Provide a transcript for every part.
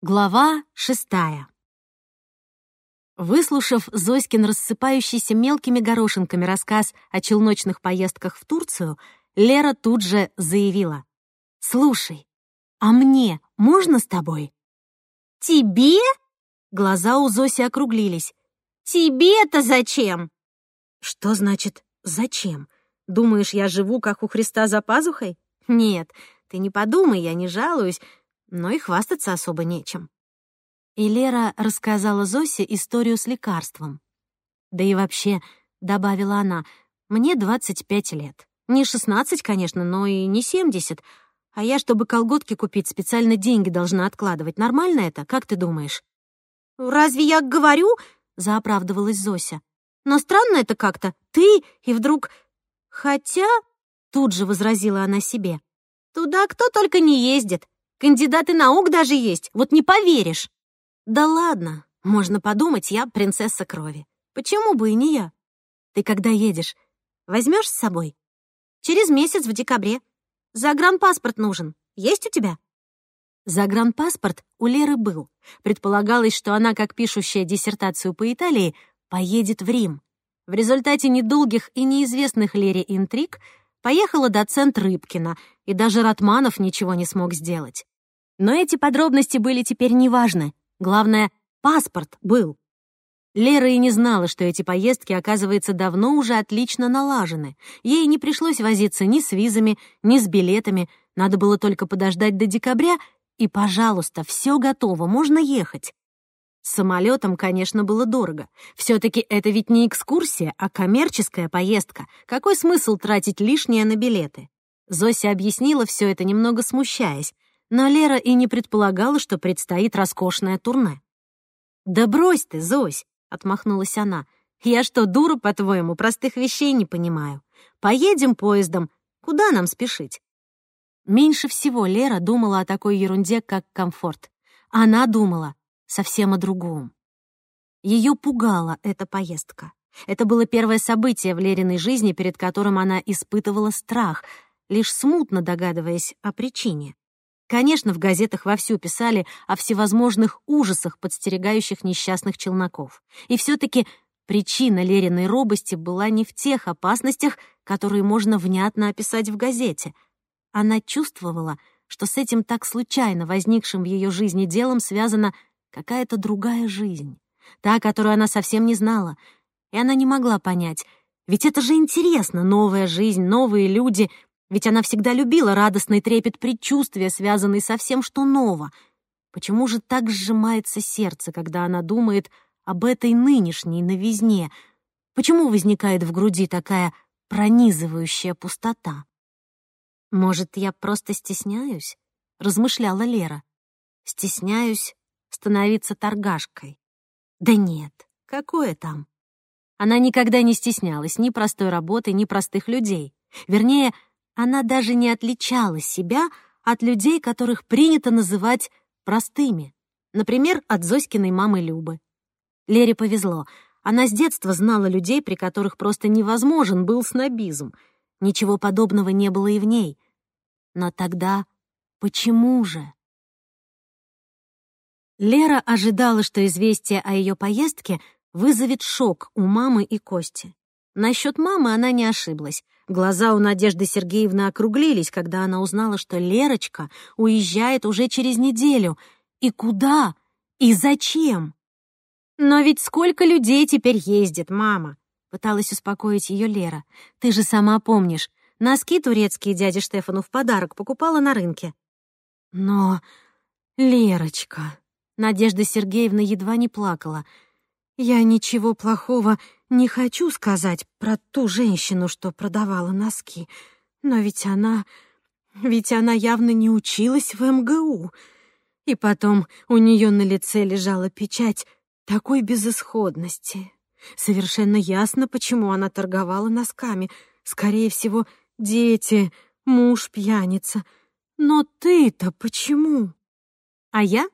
Глава шестая. Выслушав Зоськин рассыпающийся мелкими горошинками рассказ о челночных поездках в Турцию, Лера тут же заявила. «Слушай, а мне можно с тобой?» «Тебе?» Глаза у Зоси округлились. «Тебе-то зачем?» «Что значит «зачем»? Думаешь, я живу, как у Христа за пазухой? Нет, ты не подумай, я не жалуюсь, но и хвастаться особо нечем. И Лера рассказала Зосе историю с лекарством. «Да и вообще», — добавила она, — «мне 25 лет. Не 16, конечно, но и не 70. А я, чтобы колготки купить, специально деньги должна откладывать. Нормально это, как ты думаешь?» «Разве я говорю?» — заоправдывалась Зося. «Но странно это как-то. Ты и вдруг...» «Хотя...» — тут же возразила она себе. «Туда кто только не ездит. Кандидаты наук даже есть, вот не поверишь». «Да ладно, можно подумать, я принцесса крови. Почему бы и не я? Ты когда едешь, возьмешь с собой?» «Через месяц в декабре. Загранпаспорт нужен. Есть у тебя?» Загранпаспорт у Леры был. Предполагалось, что она, как пишущая диссертацию по Италии, поедет в Рим. В результате недолгих и неизвестных Лере интриг поехала доцент Рыбкина, и даже Ратманов ничего не смог сделать. Но эти подробности были теперь неважны. Главное, паспорт был. Лера и не знала, что эти поездки, оказывается, давно уже отлично налажены. Ей не пришлось возиться ни с визами, ни с билетами. Надо было только подождать до декабря, и, пожалуйста, все готово, можно ехать. Самолетом, конечно, было дорого. Все-таки это ведь не экскурсия, а коммерческая поездка. Какой смысл тратить лишнее на билеты? Зося объяснила все это, немного смущаясь, но Лера и не предполагала, что предстоит роскошное турне. «Да брось ты, Зось!» — отмахнулась она. «Я что, дура, по-твоему, простых вещей не понимаю? Поедем поездом. Куда нам спешить?» Меньше всего Лера думала о такой ерунде, как комфорт. Она думала совсем о другом. Ее пугала эта поездка. Это было первое событие в Лериной жизни, перед которым она испытывала страх, лишь смутно догадываясь о причине. Конечно, в газетах вовсю писали о всевозможных ужасах, подстерегающих несчастных челноков. И все-таки причина Лериной робости была не в тех опасностях, которые можно внятно описать в газете. Она чувствовала, что с этим так случайно возникшим в ее жизни делом связана какая-то другая жизнь, та, которую она совсем не знала. И она не могла понять, ведь это же интересно, новая жизнь, новые люди — ведь она всегда любила радостный трепет предчувствия, связанный со всем, что ново. Почему же так сжимается сердце, когда она думает об этой нынешней новизне? Почему возникает в груди такая пронизывающая пустота? «Может, я просто стесняюсь?» — размышляла Лера. «Стесняюсь становиться торгашкой». Да нет, какое там? Она никогда не стеснялась ни простой работы, ни простых людей. Вернее, она даже не отличала себя от людей, которых принято называть простыми. Например, от Зоськиной мамы Любы. Лере повезло. Она с детства знала людей, при которых просто невозможен был снобизм. Ничего подобного не было и в ней. Но тогда почему же? Лера ожидала, что известие о ее поездке вызовет шок у мамы и Кости. Насчет мамы она не ошиблась. Глаза у Надежды Сергеевны округлились, когда она узнала, что Лерочка уезжает уже через неделю. И куда? И зачем? «Но ведь сколько людей теперь ездит, мама?» — пыталась успокоить ее Лера. «Ты же сама помнишь, носки турецкие дяде Штефану в подарок покупала на рынке». «Но, Лерочка...» Надежда Сергеевна едва не плакала. «Я ничего плохого не хочу сказать про ту женщину, что продавала носки, но ведь она... Ведь она явно не училась в МГУ. И потом у нее на лице лежала печать такой безысходности. Совершенно ясно, почему она торговала носками. Скорее всего, дети, муж пьяница. Но ты-то почему? А я?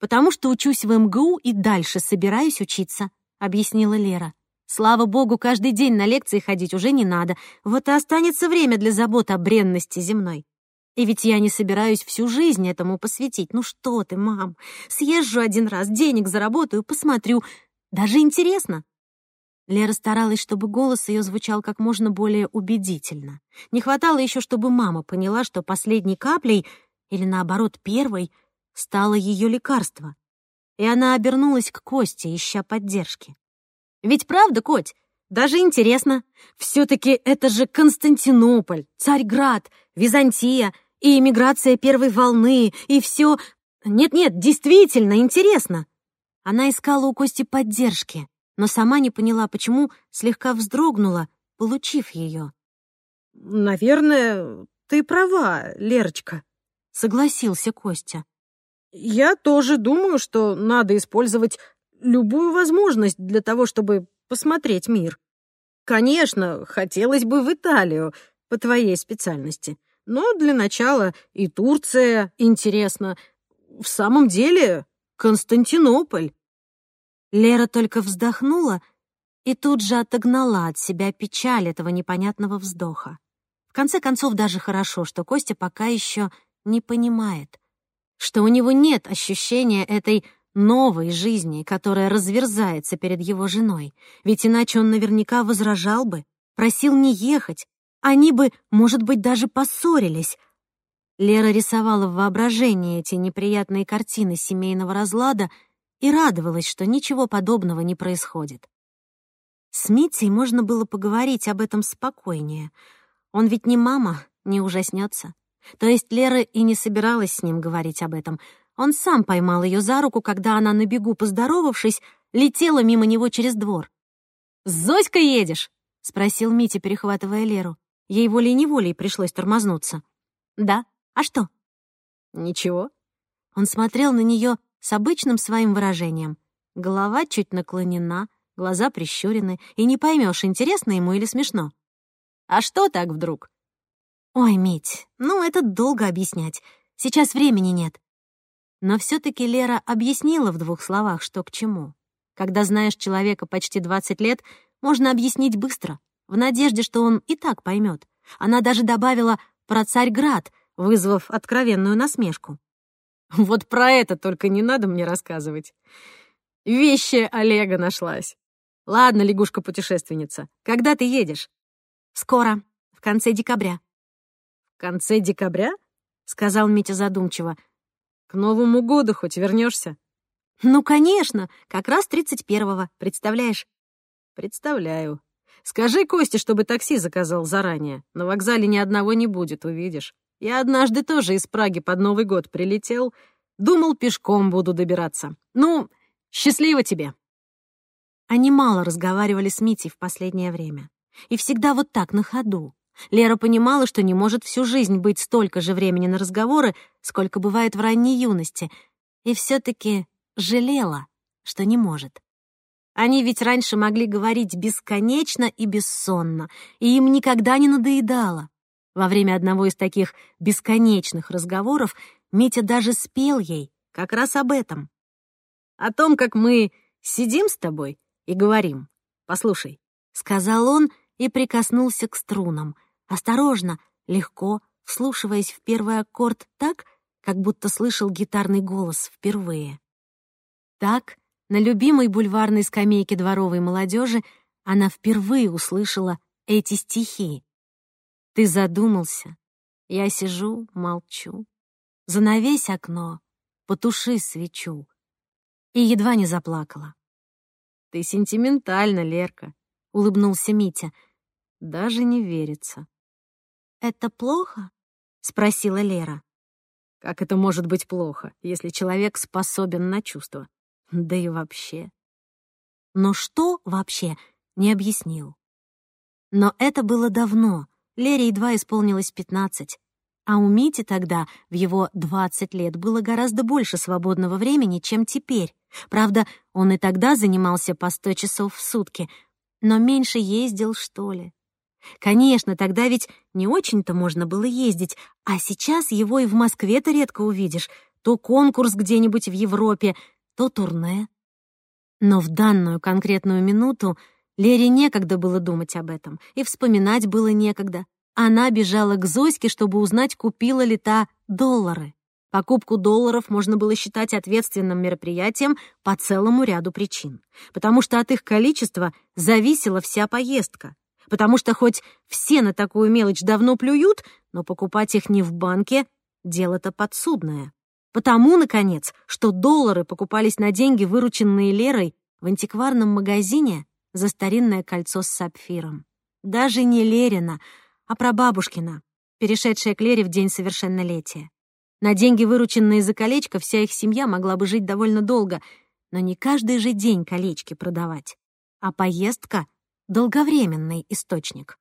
Потому что учусь в МГУ и дальше собираюсь учиться, объяснила Лера. Слава богу, каждый день на лекции ходить уже не надо. Вот и останется время для забот о бренности земной. И ведь я не собираюсь всю жизнь этому посвятить. Ну что ты, мам, съезжу один раз, денег заработаю, посмотрю. Даже интересно. Лера старалась, чтобы голос ее звучал как можно более убедительно. Не хватало еще, чтобы мама поняла, что последней каплей, или наоборот первой, стало ее лекарство. И она обернулась к Косте, ища поддержки. «Ведь правда, Коть? Даже интересно. Все-таки это же Константинополь, Царьград, Византия и эмиграция первой волны, и все... Нет-нет, действительно интересно. Она искала у Кости поддержки, но сама не поняла, почему слегка вздрогнула, получив ее. «Наверное, ты права, Лерочка», — согласился Костя. «Я тоже думаю, что надо использовать любую возможность для того, чтобы посмотреть мир. Конечно, хотелось бы в Италию по твоей специальности, но для начала и Турция интересно. В самом деле, Константинополь. Лера только вздохнула и тут же отогнала от себя печаль этого непонятного вздоха. В конце концов, даже хорошо, что Костя пока еще не понимает, что у него нет ощущения этой новой жизни, которая разверзается перед его женой, ведь иначе он наверняка возражал бы, просил не ехать, они бы, может быть, даже поссорились. Лера рисовала в воображении эти неприятные картины семейного разлада и радовалась, что ничего подобного не происходит. С Митей можно было поговорить об этом спокойнее. Он ведь не мама, не ужаснется. То есть Лера и не собиралась с ним говорить об этом — он сам поймал ее за руку, когда она на бегу, поздоровавшись, летела мимо него через двор. «С Зоськой едешь?» — спросил Митя, перехватывая Леру. Ей волей-неволей пришлось тормознуться. «Да. А что?» «Ничего». Он смотрел на нее с обычным своим выражением. Голова чуть наклонена, глаза прищурены, и не поймешь, интересно ему или смешно. «А что так вдруг?» «Ой, Мить, ну это долго объяснять. Сейчас времени нет. Но все-таки Лера объяснила в двух словах, что к чему. Когда знаешь человека почти 20 лет, можно объяснить быстро, в надежде, что он и так поймет. Она даже добавила про Царьград, вызвав откровенную насмешку. «Вот про это только не надо мне рассказывать. Вещи Олега нашлась. Ладно, лягушка-путешественница, когда ты едешь?» «Скоро, в конце декабря». «В конце декабря?» — сказал Митя задумчиво. К Новому году хоть вернешься? Ну, конечно, как раз тридцать первого, представляешь? Представляю. Скажи Косте, чтобы такси заказал заранее. На вокзале ни одного не будет, увидишь. Я однажды тоже из Праги под Новый год прилетел. Думал, пешком буду добираться. Ну, счастливо тебе. Они мало разговаривали с Митей в последнее время. И всегда вот так, на ходу. Лера понимала, что не может всю жизнь быть столько же времени на разговоры, сколько бывает в ранней юности, и все таки жалела, что не может. Они ведь раньше могли говорить бесконечно и бессонно, и им никогда не надоедало. Во время одного из таких бесконечных разговоров Митя даже спел ей как раз об этом. «О том, как мы сидим с тобой и говорим. Послушай», — сказал он и прикоснулся к струнам — Осторожно, легко, вслушиваясь в первый аккорд так, как будто слышал гитарный голос впервые. Так, на любимой бульварной скамейке дворовой молодежи она впервые услышала эти стихи. «Ты задумался, я сижу, молчу, занавесь окно, потуши свечу» и едва не заплакала. «Ты сентиментальна, Лерка», — улыбнулся Митя. «Даже не верится». «Это плохо?» — спросила Лера. «Как это может быть плохо, если человек способен на чувства? Да и вообще...» Но что вообще, не объяснил. Но это было давно, Лере едва исполнилось пятнадцать. А у Мити тогда, в его двадцать лет, было гораздо больше свободного времени, чем теперь. Правда, он и тогда занимался по сто часов в сутки, но меньше ездил, что ли. Конечно, тогда ведь не очень-то можно было ездить, а сейчас его и в Москве-то редко увидишь. То конкурс где-нибудь в Европе, то турне. Но в данную конкретную минуту Лере некогда было думать об этом, и вспоминать было некогда. Она бежала к Зоське, чтобы узнать, купила ли та доллары. Покупку долларов можно было считать ответственным мероприятием по целому ряду причин. Потому что от их количества зависела вся поездка. Потому что хоть все на такую мелочь давно плюют, но покупать их не в банке — дело-то подсудное. Потому, наконец, что доллары покупались на деньги, вырученные Лерой, в антикварном магазине за старинное кольцо с сапфиром. Даже не Лерина, а прабабушкина, перешедшая к Лере в день совершеннолетия. На деньги, вырученные за колечко, вся их семья могла бы жить довольно долго, но не каждый же день колечки продавать. А поездка — долговременный источник.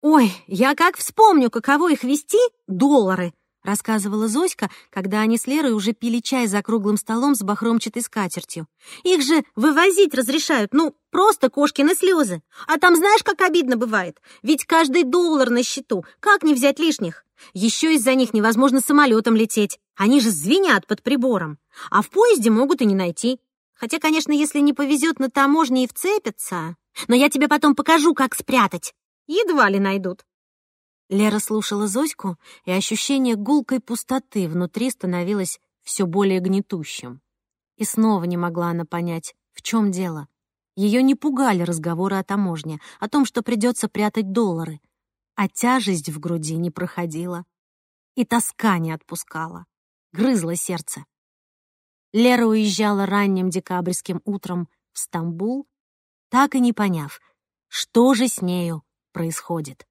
«Ой, я как вспомню, каково их вести, доллары!» — рассказывала Зоська, когда они с Лерой уже пили чай за круглым столом с бахромчатой скатертью. «Их же вывозить разрешают, ну, просто кошкины слезы. А там знаешь, как обидно бывает? Ведь каждый доллар на счету, как не взять лишних? Еще из-за них невозможно самолетом лететь. Они же звенят под прибором. А в поезде могут и не найти. Хотя, конечно, если не повезет на таможне и вцепятся. Но я тебе потом покажу, как спрятать. Едва ли найдут. Лера слушала Зоську, и ощущение гулкой пустоты внутри становилось все более гнетущим. И снова не могла она понять, в чем дело. Ее не пугали разговоры о таможне, о том, что придется прятать доллары а тяжесть в груди не проходила. И тоска не отпускала, грызла сердце. Лера уезжала ранним декабрьским утром в Стамбул, так и не поняв, что же с нею происходит.